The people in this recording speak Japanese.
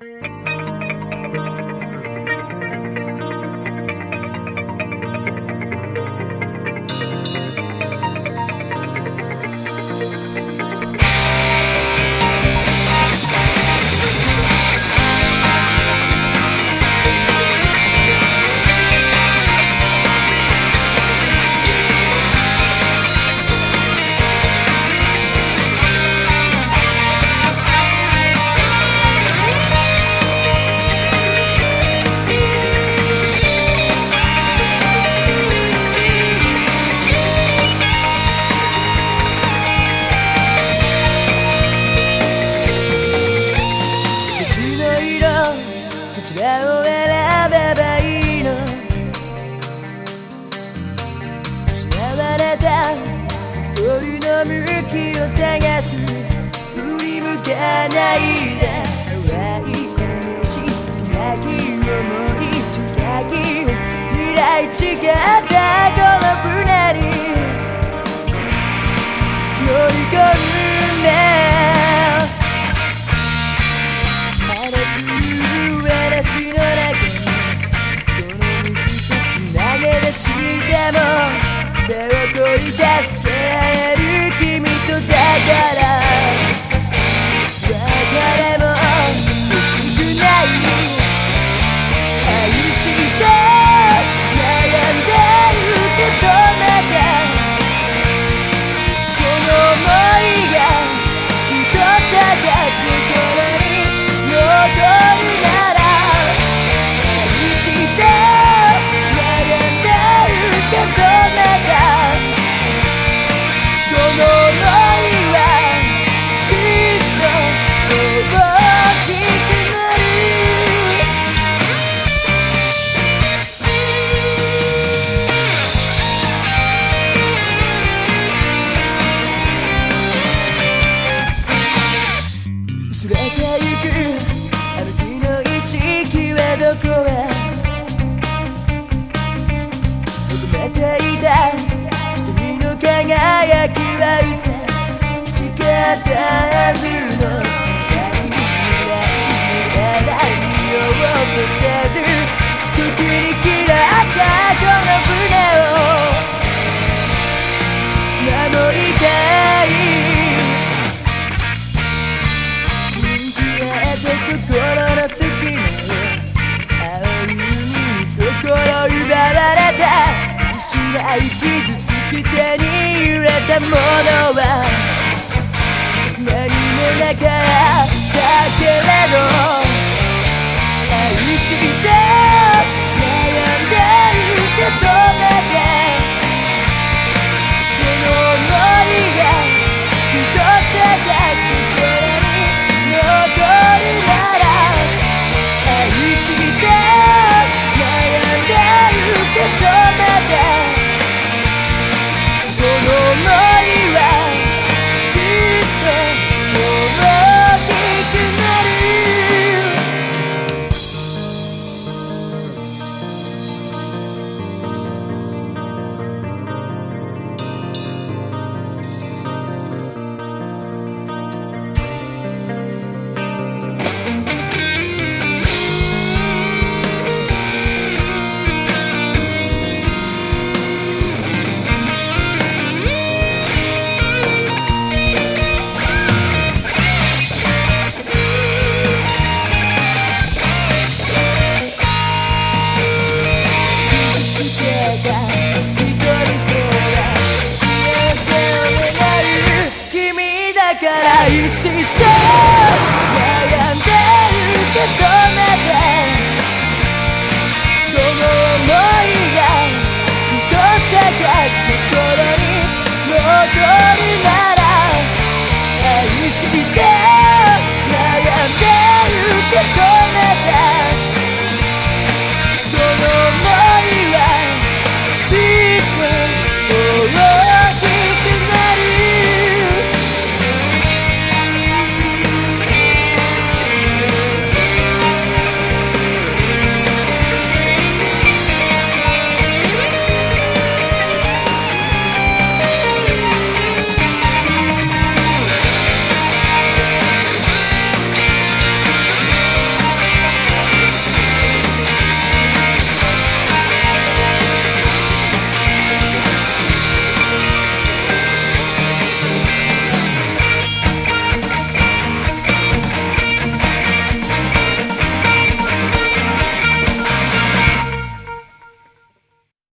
らをの向きを探す振り向かないで淡い話深き思い近き未来違ったこの船に乗り込んで手を取り助け求めていた瞳の輝きは嘘誓ったはずい傷つく手に入れたものは何もなかったけれどから愛して